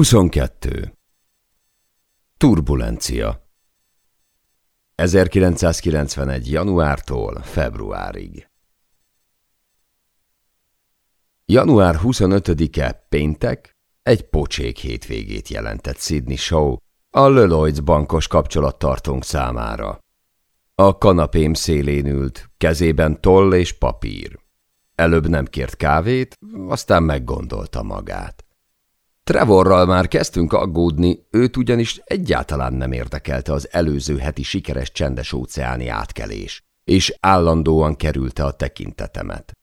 22. Turbulencia 1991. januártól februárig Január 25-e péntek egy pocsék hétvégét jelentett Sydney Show a Lloyds bankos kapcsolattartónk számára. A kanapém szélén ült, kezében toll és papír. Előbb nem kért kávét, aztán meggondolta magát. Trevorral már kezdtünk aggódni, őt ugyanis egyáltalán nem érdekelte az előző heti sikeres csendes óceáni átkelés, és állandóan kerülte a tekintetemet.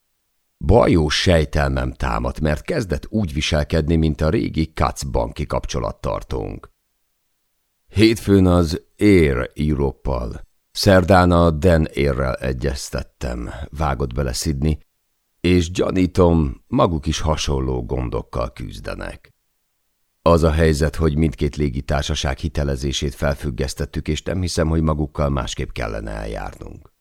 Bajós sejtelmem támadt, mert kezdett úgy viselkedni, mint a régi Katz banki kapcsolattartónk. Hétfőn az Air Europe-pal, szerdán a Den Airrel egyeztettem, vágott bele Sydney, és gyanítom, maguk is hasonló gondokkal küzdenek. Az a helyzet, hogy mindkét légitársaság hitelezését felfüggesztettük, és nem hiszem, hogy magukkal másképp kellene eljárnunk.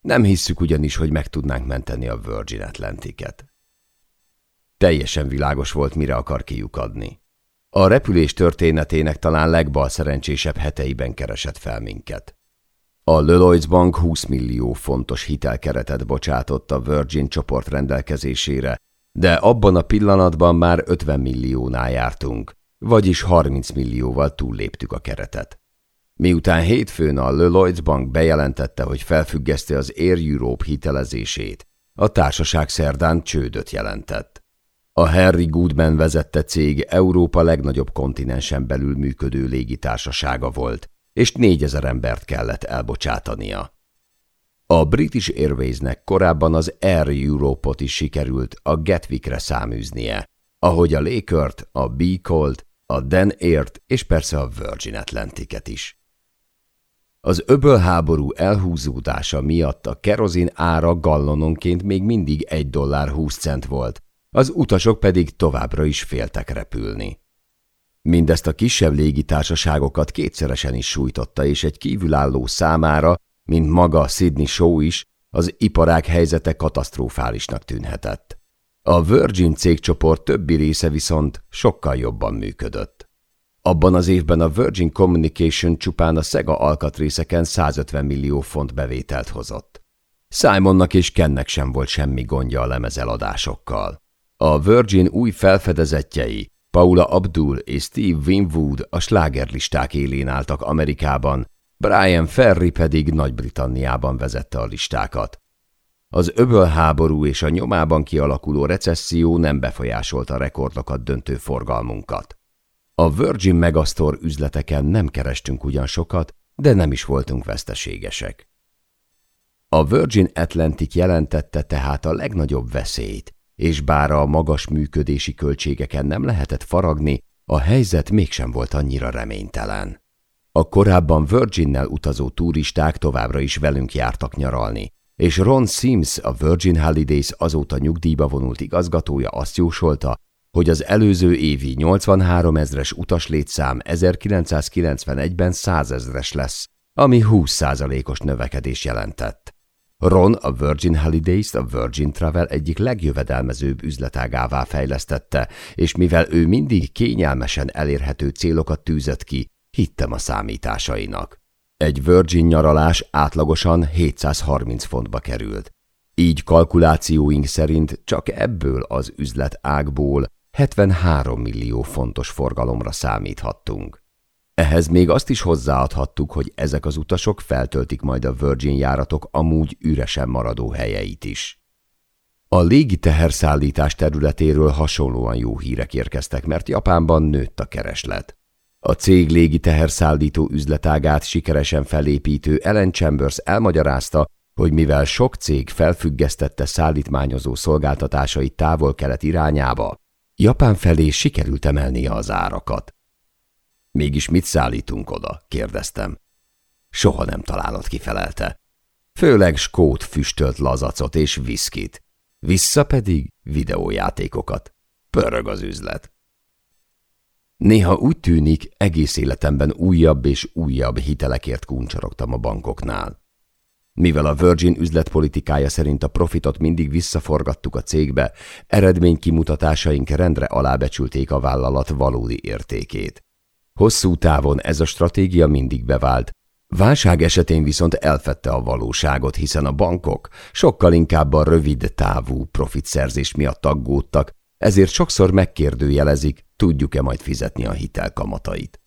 Nem hisszük ugyanis, hogy meg tudnánk menteni a Virgin Atlantic-et. Teljesen világos volt, mire akar kiukadni. A repülés történetének talán legbal szerencsésebb heteiben keresett fel minket. A Lloyds Bank 20 millió fontos hitelkeretet bocsátott a Virgin csoport rendelkezésére, de abban a pillanatban már 50 milliónál jártunk, vagyis 30 millióval túlléptük a keretet. Miután hétfőn a Lloyds Bank bejelentette, hogy felfüggeszti az Air Europe hitelezését, a társaság szerdán csődöt jelentett. A Harry Goodman vezette cég Európa legnagyobb kontinensen belül működő légitársasága volt, és négyezer embert kellett elbocsátania. A British Airwaysnek korábban az Air Europe-ot is sikerült a Gatwickre száműznie, ahogy a Lakert, a Beacolt, a Den Air-t és persze a Virgin Atlantic-et is. Az öbölháború elhúzódása miatt a kerozin ára gallononként még mindig egy dollár 20 cent volt, az utasok pedig továbbra is féltek repülni. Mindezt a kisebb légitársaságokat kétszeresen is sújtotta, és egy kívülálló számára, mint maga Sydney Show is, az iparág helyzete katasztrofálisnak tűnhetett. A Virgin cégcsoport többi része viszont sokkal jobban működött. Abban az évben a Virgin Communication csupán a Sega alkatrészeken 150 millió font bevételt hozott. Simonnak és Kennek sem volt semmi gondja a lemezeladásokkal. A Virgin új felfedezetjei, Paula Abdul és Steve Winwood a slágerlisták élén álltak Amerikában, Brian Ferry pedig Nagy-Britanniában vezette a listákat. Az öbölháború és a nyomában kialakuló recesszió nem befolyásolta rekordokat döntő forgalmunkat. A Virgin Megastore üzleteken nem kerestünk ugyan sokat, de nem is voltunk veszteségesek. A Virgin Atlantic jelentette tehát a legnagyobb veszélyt, és bár a magas működési költségeken nem lehetett faragni, a helyzet mégsem volt annyira reménytelen. A korábban Virginnel utazó turisták továbbra is velünk jártak nyaralni, és Ron Sims, a Virgin Holidays azóta nyugdíjba vonult igazgatója azt jósolta, hogy az előző évi 83 ezres utaslétszám 1991-ben 100 ezres lesz, ami 20%-os növekedés jelentett. Ron a Virgin Holidays a Virgin Travel egyik legjövedelmezőbb üzletágává fejlesztette, és mivel ő mindig kényelmesen elérhető célokat tűzött ki, hittem a számításainak. Egy Virgin nyaralás átlagosan 730 fontba került. Így kalkulációink szerint csak ebből az üzletágból 73 millió fontos forgalomra számíthattunk. Ehhez még azt is hozzáadhattuk, hogy ezek az utasok feltöltik majd a Virgin járatok amúgy üresen maradó helyeit is. A légi teherszállítás területéről hasonlóan jó hírek érkeztek, mert Japánban nőtt a kereslet. A cég légi teherszállító üzletágát sikeresen felépítő Ellen Chambers elmagyarázta, hogy mivel sok cég felfüggesztette szállítmányozó szolgáltatásait távol-kelet irányába, Japán felé sikerült emelnie az árakat. Mégis mit szállítunk oda? kérdeztem. Soha nem találod kifelelte. Főleg skót füstölt lazacot és viszkit. Vissza pedig videójátékokat. Pörög az üzlet. Néha úgy tűnik, egész életemben újabb és újabb hitelekért kuncsorogtam a bankoknál. Mivel a Virgin üzletpolitikája szerint a profitot mindig visszaforgattuk a cégbe, eredménykimutatásaink rendre alábecsülték a vállalat valódi értékét. Hosszú távon ez a stratégia mindig bevált, Válság esetén viszont elfette a valóságot, hiszen a bankok sokkal inkább a rövid távú profitszerzés miatt aggódtak, ezért sokszor megkérdőjelezik, tudjuk-e majd fizetni a hitelkamatait.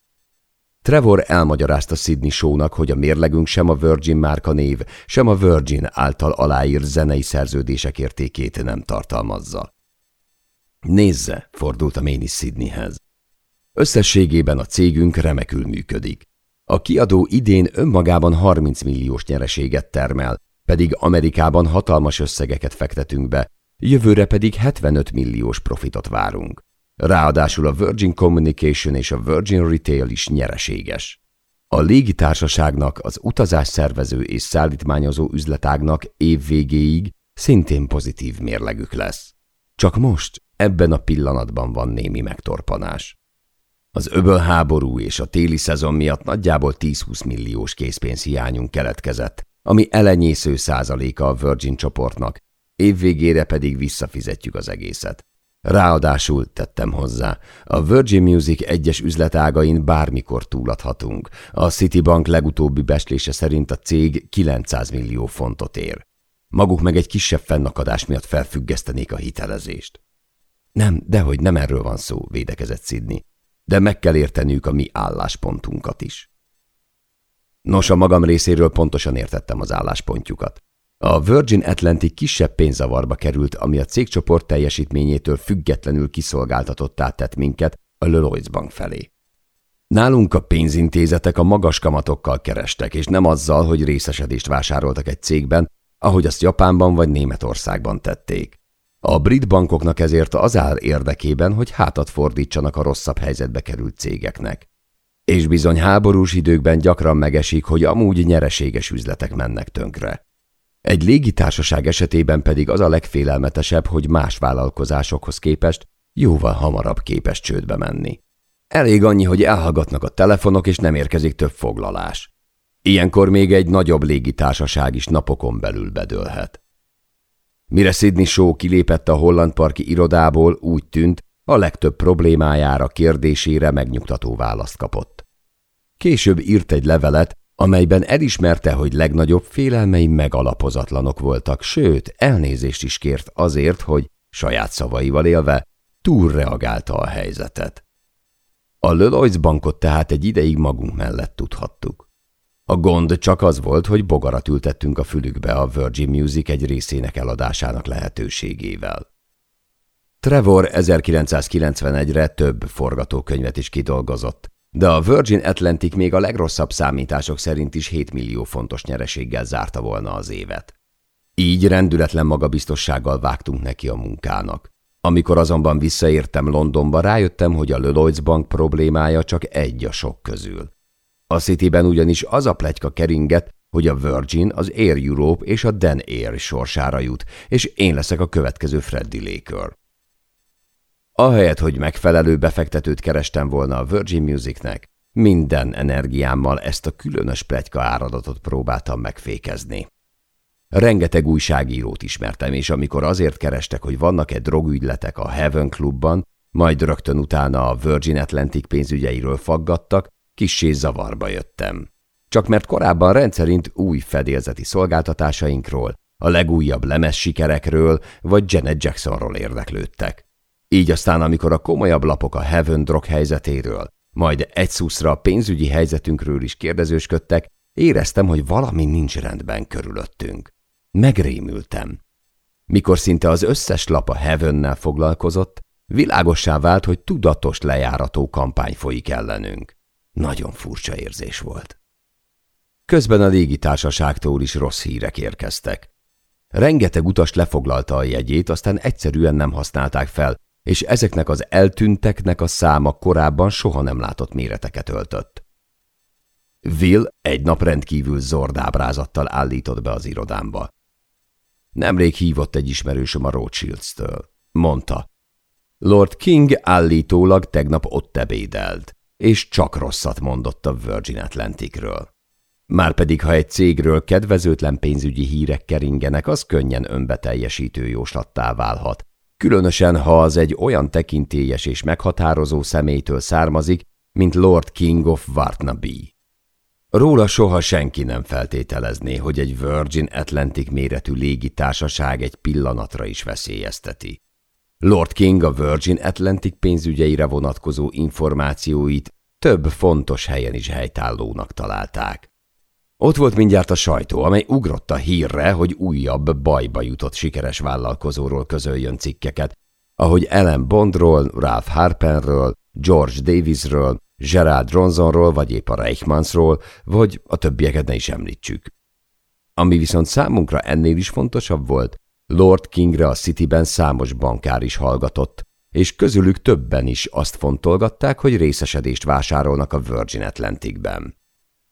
Trevor elmagyarázta Sydney Show-nak, hogy a mérlegünk sem a Virgin márka név, sem a Virgin által aláírt zenei szerződések értékét nem tartalmazza. Nézze, fordult a Méni Sydneyhez. Összességében a cégünk remekül működik. A kiadó idén önmagában 30 milliós nyereséget termel, pedig Amerikában hatalmas összegeket fektetünk be, jövőre pedig 75 milliós profitot várunk. Ráadásul a Virgin Communication és a Virgin Retail is nyereséges. A légitársaságnak, az utazás szervező és szállítmányozó üzletágnak év végéig szintén pozitív mérlegük lesz. Csak most, ebben a pillanatban van némi megtorpanás. Az öbölháború és a téli szezon miatt nagyjából 10-20 milliós készpénzhiányunk keletkezett, ami elenyésző százaléka a Virgin csoportnak, évvégére pedig visszafizetjük az egészet. Ráadásul tettem hozzá, a Virgin Music egyes üzletágain bármikor túladhatunk. A Citibank legutóbbi beslése szerint a cég 900 millió fontot ér. Maguk meg egy kisebb fennakadás miatt felfüggesztenék a hitelezést. Nem, dehogy nem erről van szó, védekezett Sydney de meg kell értenünk a mi álláspontunkat is. Nos, a magam részéről pontosan értettem az álláspontjukat. A Virgin Atlantic kisebb pénzavarba került, ami a cégcsoport teljesítményétől függetlenül kiszolgáltatottá tett minket a Lloyds Bank felé. Nálunk a pénzintézetek a magas kamatokkal kerestek, és nem azzal, hogy részesedést vásároltak egy cégben, ahogy azt Japánban vagy Németországban tették. A brit bankoknak ezért az áll érdekében, hogy hátat fordítsanak a rosszabb helyzetbe került cégeknek. És bizony háborús időkben gyakran megesik, hogy amúgy nyereséges üzletek mennek tönkre. Egy légitársaság esetében pedig az a legfélelmetesebb, hogy más vállalkozásokhoz képest jóval hamarabb képes csődbe menni. Elég annyi, hogy elhallgatnak a telefonok, és nem érkezik több foglalás. Ilyenkor még egy nagyobb légitársaság is napokon belül bedőlhet. Mire Sidney Shaw kilépett a holland parki irodából, úgy tűnt, a legtöbb problémájára, kérdésére megnyugtató választ kapott. Később írt egy levelet, amelyben elismerte, hogy legnagyobb félelmei megalapozatlanok voltak, sőt, elnézést is kért azért, hogy, saját szavaival élve, túlreagálta a helyzetet. A Lloyds bankot tehát egy ideig magunk mellett tudhattuk. A gond csak az volt, hogy bogarat ültettünk a fülükbe a Virgin Music egy részének eladásának lehetőségével. Trevor 1991-re több forgatókönyvet is kidolgozott, de a Virgin Atlantic még a legrosszabb számítások szerint is 7 millió fontos nyereséggel zárta volna az évet. Így rendületlen magabiztossággal vágtunk neki a munkának. Amikor azonban visszaértem Londonba, rájöttem, hogy a Lloyds Bank problémája csak egy a sok közül. A Cityben ugyanis az a plegyka keringett, hogy a Virgin, az Air Europe és a Dan Air sorsára jut, és én leszek a következő Freddy Laker. Ahelyett, hogy megfelelő befektetőt kerestem volna a Virgin Musicnek, minden energiámmal ezt a különös plegyka áradatot próbáltam megfékezni. Rengeteg újságírót ismertem, és amikor azért kerestek, hogy vannak-e drogügyletek a Heaven Clubban, majd rögtön utána a Virgin Atlantic pénzügyeiről faggattak, Kissé zavarba jöttem. Csak mert korábban rendszerint új fedélzeti szolgáltatásainkról, a legújabb lemez sikerekről vagy Janet Jacksonról érdeklődtek. Így aztán, amikor a komolyabb lapok a Heaven drog helyzetéről, majd egy szuszra a pénzügyi helyzetünkről is kérdezősködtek, éreztem, hogy valami nincs rendben körülöttünk. Megrémültem. Mikor szinte az összes lap a Heavennel foglalkozott, világossá vált, hogy tudatos lejárató kampány folyik ellenünk. Nagyon furcsa érzés volt. Közben a légitársaságtól is rossz hírek érkeztek. Rengeteg utas lefoglalta a jegyét, aztán egyszerűen nem használták fel, és ezeknek az eltűnteknek a száma korábban soha nem látott méreteket öltött. Will egy nap rendkívül zord ábrázattal állított be az irodámba. Nemrég hívott egy ismerősöm a Rothschilds-től. Mondta. Lord King állítólag tegnap ott ebédelt és csak rosszat mondott a Virgin Atlanticről. Márpedig, ha egy cégről kedvezőtlen pénzügyi hírek keringenek, az könnyen önbeteljesítő jóslattá válhat. Különösen, ha az egy olyan tekintélyes és meghatározó személytől származik, mint Lord King of Wartnaby. Róla soha senki nem feltételezné, hogy egy Virgin Atlantic méretű légitársaság egy pillanatra is veszélyezteti. Lord King a Virgin Atlantic pénzügyeire vonatkozó információit több fontos helyen is helytállónak találták. Ott volt mindjárt a sajtó, amely ugrott a hírre, hogy újabb bajba jutott sikeres vállalkozóról közöljön cikkeket, ahogy Ellen Bondról, Ralph Harpenről, George Davisről, Gerald Ronsonról, vagy épp a Reichmannsról, vagy a többieket ne is említsük. Ami viszont számunkra ennél is fontosabb volt, Lord Kingre a Cityben számos bankár is hallgatott, és közülük többen is azt fontolgatták, hogy részesedést vásárolnak a Virgin Atlanticben.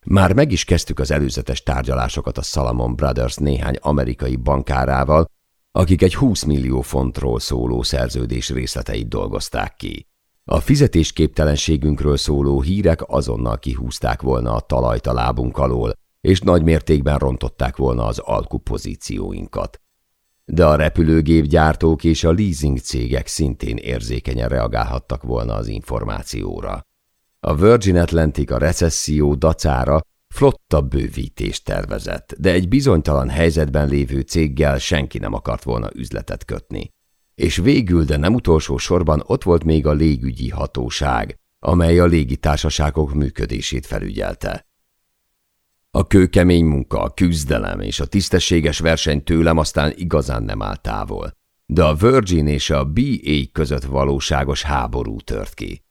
Már meg is kezdtük az előzetes tárgyalásokat a Salomon Brothers néhány amerikai bankárával, akik egy 20 millió fontról szóló szerződés részleteit dolgozták ki. A fizetésképtelenségünkről szóló hírek azonnal kihúzták volna a talajt a lábunk alól, és nagy mértékben rontották volna az alkupozícióinkat. De a repülőgépgyártók és a leasing cégek szintén érzékenyen reagálhattak volna az információra. A Virgin Atlantic a recesszió dacára flotta bővítést tervezett, de egy bizonytalan helyzetben lévő céggel senki nem akart volna üzletet kötni. És végül, de nem utolsó sorban ott volt még a légügyi hatóság, amely a légitársaságok működését felügyelte. A kőkemény munka, a küzdelem és a tisztességes verseny tőlem aztán igazán nem áll távol, de a Virgin és a BA között valóságos háború tört ki.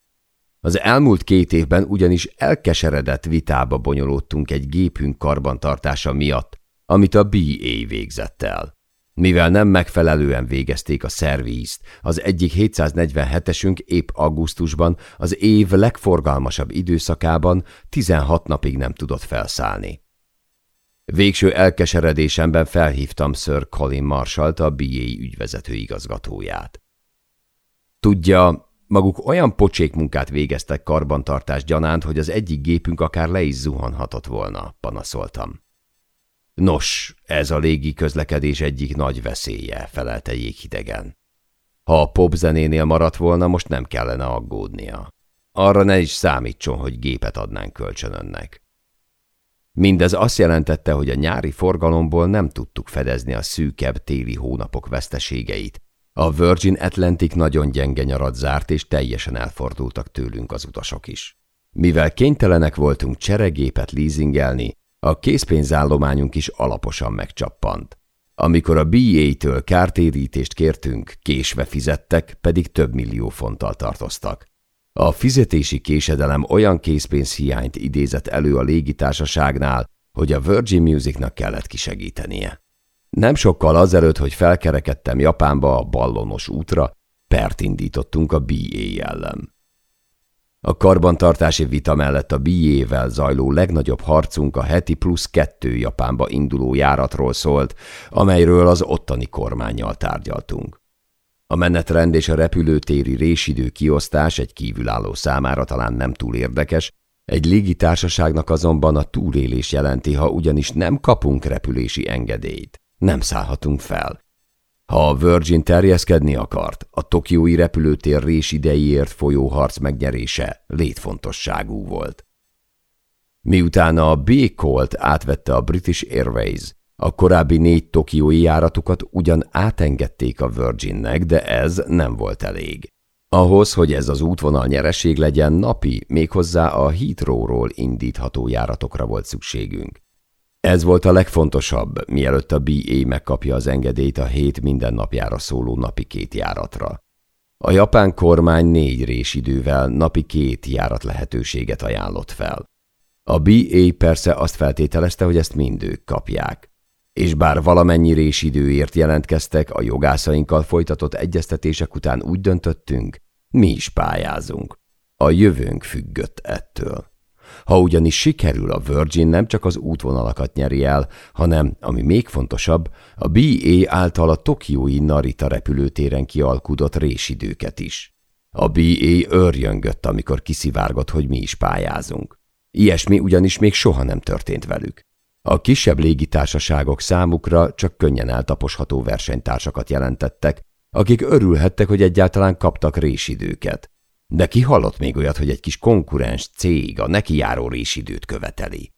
Az elmúlt két évben ugyanis elkeseredett vitába bonyolódtunk egy gépünk karbantartása miatt, amit a BA végzett el. Mivel nem megfelelően végezték a szervízt, az egyik 747-esünk épp augusztusban, az év legforgalmasabb időszakában 16 napig nem tudott felszállni. Végső elkeseredésemben felhívtam Sir Colin Marshallt, a BA ügyvezető igazgatóját. Tudja, maguk olyan pocsék munkát végeztek karbantartás gyanánt, hogy az egyik gépünk akár le is zuhanhatott volna, panaszoltam. Nos, ez a légi közlekedés egyik nagy veszélye, felelte jéghidegen. Ha a popzenénél maradt volna, most nem kellene aggódnia. Arra ne is számítson, hogy gépet adnánk kölcsön önnek. Mindez azt jelentette, hogy a nyári forgalomból nem tudtuk fedezni a szűkebb téli hónapok veszteségeit. A Virgin Atlantic nagyon gyenge nyarat zárt, és teljesen elfordultak tőlünk az utasok is. Mivel kénytelenek voltunk cseregépet leasingelni, a készpénzállományunk is alaposan megcsappant. Amikor a BA-től kártérítést kértünk, késve fizettek, pedig több millió fonttal tartoztak. A fizetési késedelem olyan készpénzhiányt idézett elő a légitársaságnál, hogy a Virgin Musicnak kellett kisegítenie. Nem sokkal azelőtt, hogy felkerekedtem Japánba a ballonos útra, pert indítottunk a BA ellen. A karbantartási vita mellett a BA-vel zajló legnagyobb harcunk a heti plusz kettő Japánba induló járatról szólt, amelyről az ottani kormányjal tárgyaltunk. A menetrend és a repülőtéri résidő kiosztás egy kívülálló számára talán nem túl érdekes, egy légitársaságnak azonban a túlélés jelenti, ha ugyanis nem kapunk repülési engedélyt. Nem szállhatunk fel. Ha a Virgin terjeszkedni akart, a tokiói repülőtér résidejéért folyó harc megnyerése létfontosságú volt. Miután a B-Colt átvette a British Airways, a korábbi négy tokiói járatukat ugyan átengedték a Virginnek, de ez nem volt elég. Ahhoz, hogy ez az útvonal nyereség legyen, napi, méghozzá a Heathrow-ról indítható járatokra volt szükségünk. Ez volt a legfontosabb, mielőtt a BA megkapja az engedélyt a hét mindennapjára szóló napi két járatra. A japán kormány négy résidővel napi két járat lehetőséget ajánlott fel. A BA persze azt feltételezte, hogy ezt mind ők kapják. És bár valamennyi résidőért jelentkeztek, a jogászainkkal folytatott egyeztetések után úgy döntöttünk, mi is pályázunk. A jövőnk függött ettől. Ha ugyanis sikerül, a Virgin nem csak az útvonalakat nyeri el, hanem, ami még fontosabb, a BA által a tokiói Narita repülőtéren kialkudott résidőket is. A BA örjöngött, amikor kiszivárgott, hogy mi is pályázunk. Ilyesmi ugyanis még soha nem történt velük. A kisebb légitársaságok számukra csak könnyen eltaposható versenytársakat jelentettek, akik örülhettek, hogy egyáltalán kaptak résidőket. De ki hallott még olyat, hogy egy kis konkurens cég a neki járó résidőt követeli?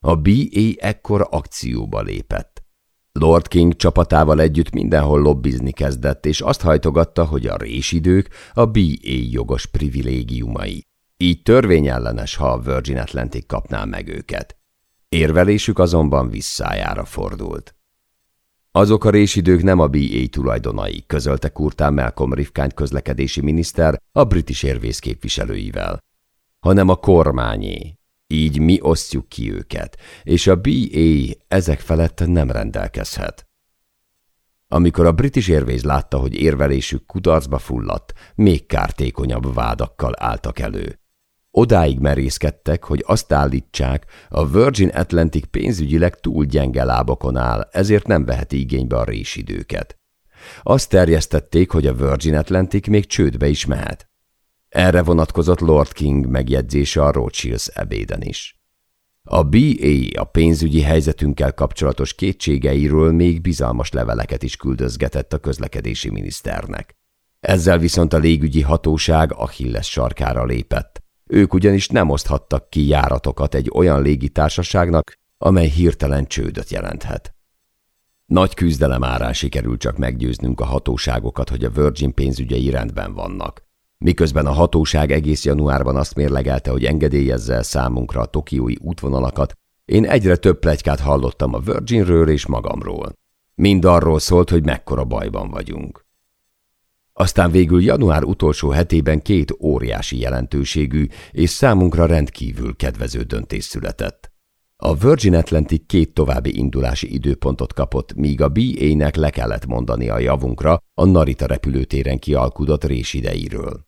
A BA ekkor akcióba lépett. Lord King csapatával együtt mindenhol lobbizni kezdett, és azt hajtogatta, hogy a résidők a BA jogos privilégiumai. Így törvényellenes, ha a Virgin Atlantic kapná meg őket. Érvelésük azonban visszájára fordult. Azok a résidők nem a BA tulajdonai, közölte kurtán Malcolm Rifkány közlekedési miniszter a British Airways képviselőivel, hanem a kormányé. Így mi osztjuk ki őket, és a BA ezek felett nem rendelkezhet. Amikor a British Airways látta, hogy érvelésük kudarcba fulladt, még kártékonyabb vádakkal álltak elő. Odáig merészkedtek, hogy azt állítsák, a Virgin Atlantic pénzügyileg túl gyenge lábokon áll, ezért nem veheti igénybe a résidőket. Azt terjesztették, hogy a Virgin Atlantic még csődbe is mehet. Erre vonatkozott Lord King megjegyzése a Rothschilds ebéden is. A BA a pénzügyi helyzetünkkel kapcsolatos kétségeiről még bizalmas leveleket is küldözgetett a közlekedési miniszternek. Ezzel viszont a légügyi hatóság Achilles sarkára lépett. Ők ugyanis nem oszthattak ki járatokat egy olyan légitársaságnak, amely hirtelen csődöt jelenthet. Nagy küzdelem árán sikerült csak meggyőznünk a hatóságokat, hogy a Virgin pénzügyei rendben vannak. Miközben a hatóság egész januárban azt mérlegelte, hogy engedélyezze számunkra a tokiói útvonalakat, én egyre több plegykát hallottam a Virginről és magamról. Mind arról szólt, hogy mekkora bajban vagyunk. Aztán végül január utolsó hetében két óriási jelentőségű és számunkra rendkívül kedvező döntés született. A Virgin Atlantic két további indulási időpontot kapott, míg a BA-nek le kellett mondani a javunkra a Narita repülőtéren kialkudott résideiről.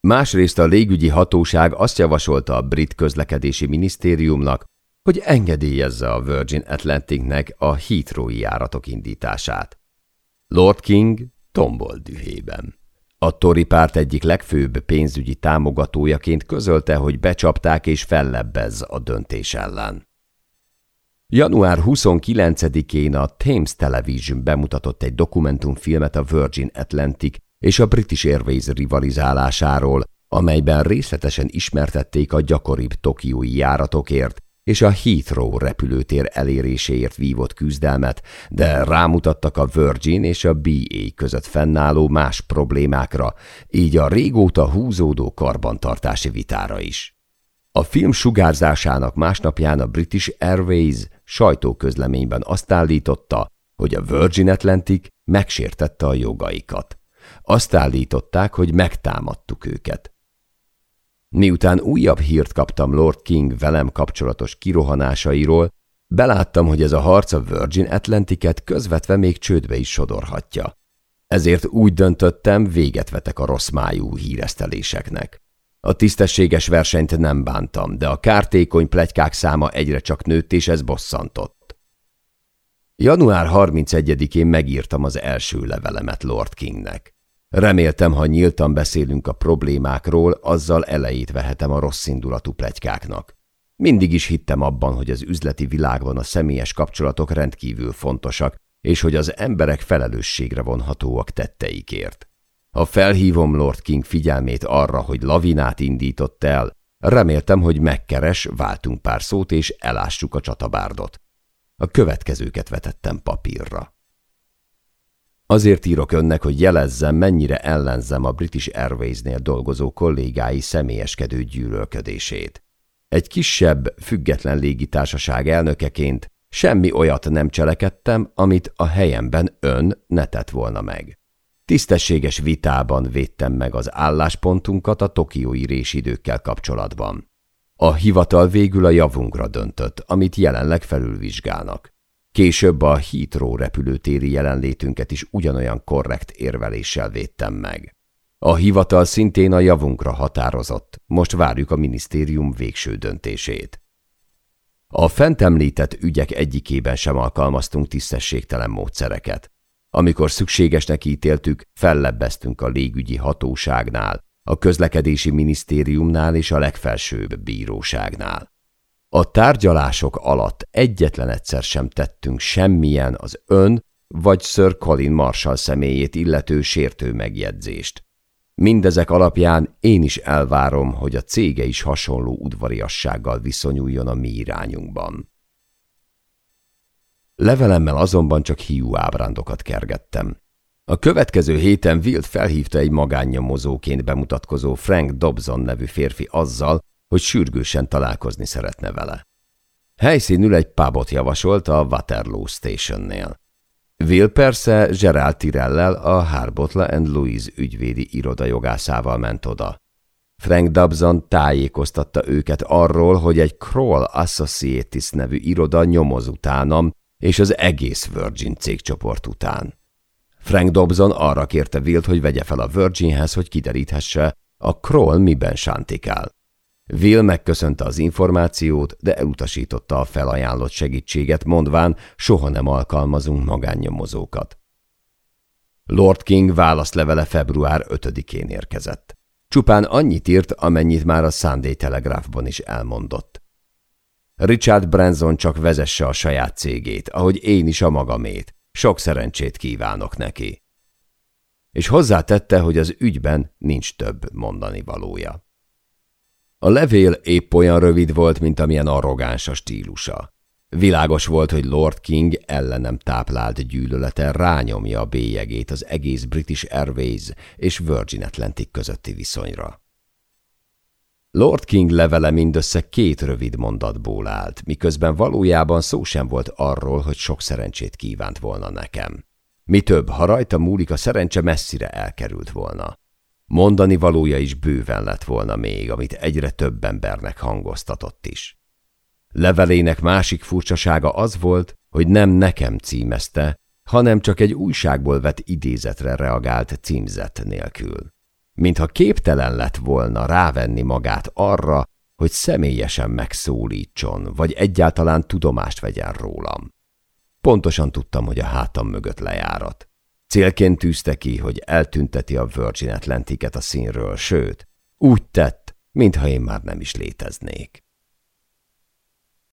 Másrészt a légügyi hatóság azt javasolta a brit közlekedési minisztériumnak, hogy engedélyezze a Virgin Atlanticnek a Heathrow-i járatok indítását. Lord King tombol dühében. A Tory párt egyik legfőbb pénzügyi támogatójaként közölte, hogy becsapták és fellebbez a döntés ellen. Január 29-én a Thames Television bemutatott egy dokumentumfilmet a Virgin Atlantic és a British Airways rivalizálásáról, amelyben részletesen ismertették a gyakoribb tokiói járatokért és a Heathrow repülőtér eléréséért vívott küzdelmet, de rámutattak a Virgin és a BA között fennálló más problémákra, így a régóta húzódó karbantartási vitára is. A film sugárzásának másnapján a British Airways sajtóközleményben azt állította, hogy a Virgin Atlantic megsértette a jogaikat. Azt állították, hogy megtámadtuk őket. Miután újabb hírt kaptam Lord King velem kapcsolatos kirohanásairól, beláttam, hogy ez a harc a Virgin Atlantic-et közvetve még csődbe is sodorhatja. Ezért úgy döntöttem, véget vetek a rossz májú híreszteléseknek. A tisztességes versenyt nem bántam, de a kártékony plegykák száma egyre csak nőtt, és ez bosszantott. Január 31-én megírtam az első levelemet Lord Kingnek. Reméltem, ha nyíltan beszélünk a problémákról, azzal elejét vehetem a rossz indulatú plegykáknak. Mindig is hittem abban, hogy az üzleti világban a személyes kapcsolatok rendkívül fontosak, és hogy az emberek felelősségre vonhatóak tetteikért. Ha felhívom Lord King figyelmét arra, hogy lavinát indított el, reméltem, hogy megkeres, váltunk pár szót és elássuk a csatabárdot. A következőket vetettem papírra. Azért írok önnek, hogy jelezzem, mennyire ellenzem a British Airways-nél dolgozó kollégái személyeskedő gyűlölködését. Egy kisebb, független légitársaság elnökeként semmi olyat nem cselekedtem, amit a helyemben ön ne tett volna meg. Tisztességes vitában védtem meg az álláspontunkat a tokiói résidőkkel kapcsolatban. A hivatal végül a javunkra döntött, amit jelenleg felülvizsgálnak. Később a Heathrow repülőtéri jelenlétünket is ugyanolyan korrekt érveléssel védtem meg. A hivatal szintén a javunkra határozott, most várjuk a minisztérium végső döntését. A fent említett ügyek egyikében sem alkalmaztunk tisztességtelen módszereket. Amikor szükségesnek ítéltük, fellebbeztünk a légügyi hatóságnál, a közlekedési minisztériumnál és a legfelsőbb bíróságnál. A tárgyalások alatt egyetlen egyszer sem tettünk semmilyen az ön vagy Sir Colin Marshall személyét illető sértő megjegyzést. Mindezek alapján én is elvárom, hogy a cége is hasonló udvariassággal viszonyuljon a mi irányunkban. Levelemmel azonban csak hiú ábrándokat kergettem. A következő héten Wild felhívta egy magánnyomozóként bemutatkozó Frank Dobson nevű férfi azzal, hogy sürgősen találkozni szeretne vele. Helyszínül egy pubot javasolt a Waterloo Stationnél. Will persze Gerald Tirellel a Harbotla and Louise ügyvédi iroda jogászával ment oda. Frank Dobson tájékoztatta őket arról, hogy egy Kroll Associates nevű iroda nyomoz utánam, és az egész Virgin cégcsoport után. Frank Dobson arra kérte Wilt, hogy vegye fel a Virginhez, hogy kideríthesse, a Kroll miben sántikál. Will megköszönte az információt, de elutasította a felajánlott segítséget, mondván, soha nem alkalmazunk magánnyomozókat. Lord King válaszlevele február 5-én érkezett. Csupán annyit írt, amennyit már a Sunday Telegraphban is elmondott. Richard Branson csak vezesse a saját cégét, ahogy én is a magamét. Sok szerencsét kívánok neki. És hozzátette, hogy az ügyben nincs több mondani valója. A levél épp olyan rövid volt, mint amilyen arrogáns a stílusa. Világos volt, hogy Lord King ellenem táplált gyűlölete rányomja a bélyegét az egész British Airways és Virgin Atlantic közötti viszonyra. Lord King levele mindössze két rövid mondatból állt, miközben valójában szó sem volt arról, hogy sok szerencsét kívánt volna nekem. Mi több, ha rajta múlik, a szerencse messzire elkerült volna. Mondani valója is bőven lett volna még, amit egyre több embernek hangoztatott is. Levelének másik furcsasága az volt, hogy nem nekem címezte, hanem csak egy újságból vett idézetre reagált címzet nélkül mintha képtelen lett volna rávenni magát arra, hogy személyesen megszólítson, vagy egyáltalán tudomást vegyen rólam. Pontosan tudtam, hogy a hátam mögött lejárat. Célként tűzte ki, hogy eltünteti a Virgin Atlantic-et a színről, sőt, úgy tett, mintha én már nem is léteznék.